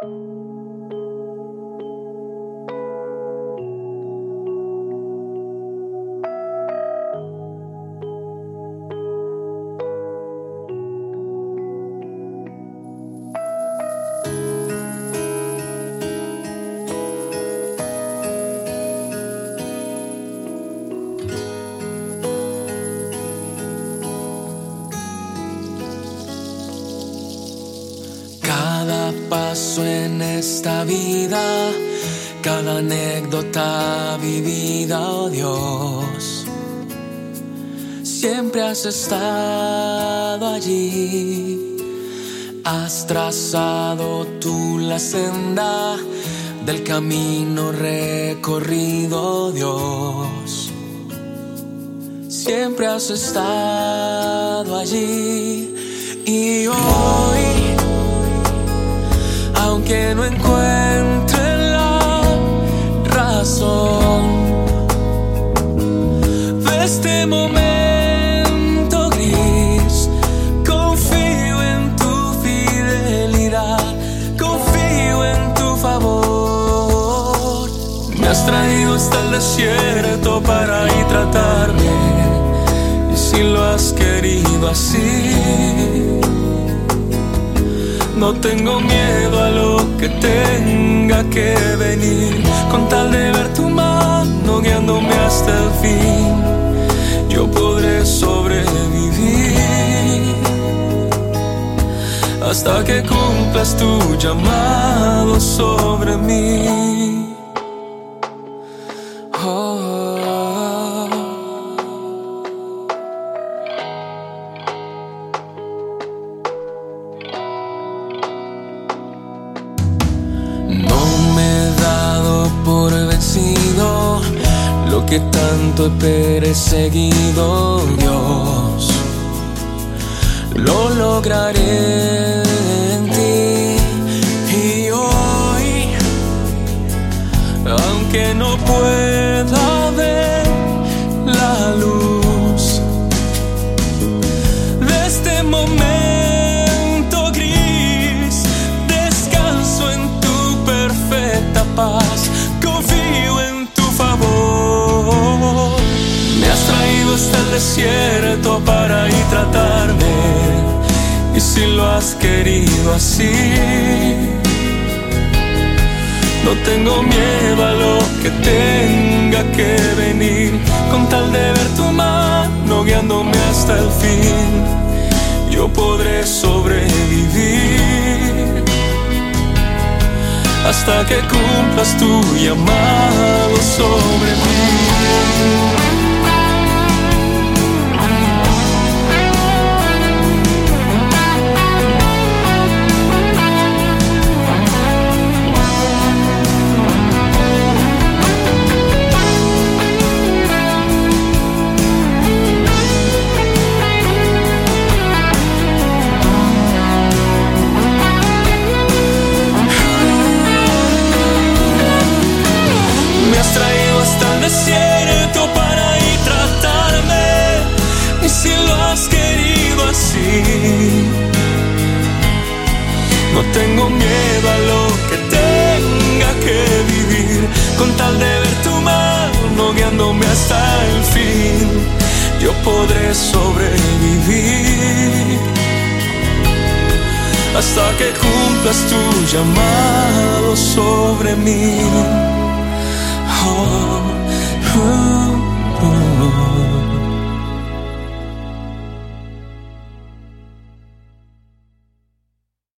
Cada paso en esta vida, cada anécdota vivida, oh Dios, siempre has estado allí. Has trazado tú la senda del camino recorrido, oh Dios. Siempre has estado allí y hoy aunque no encuentre la razón de este momento gris. Confío en tu fidelidad, confío en tu favor. Me has traído hasta el desierto para ir tratarme, y si lo has querido así. No tengo miedo a lo que tenga que venir, con tal de ver tu mano guiándome hasta el fin, yo podré sobrevivir hasta que cumplas tu llamado sobre mí. Que tanto he perseguido, Dios. Lo lograré en ti. Y hoy, aunque no pueda ver la luz de este momento gris, descanso en tu perfecta paz, confío en traído hasta el desierto para ir tratarme, y si lo has querido así. No tengo miedo a lo que tenga que venir, con tal de ver tu mano guiándome hasta el fin, yo podré sobrevivir hasta que cumplas tu llamado sobre mí. No tengo miedo a lo que tenga que vivir. Con tal de ver tu mano guiándome hasta el fin, yo podré sobrevivir hasta que cumplas tu llamado sobre mí. Oh, oh.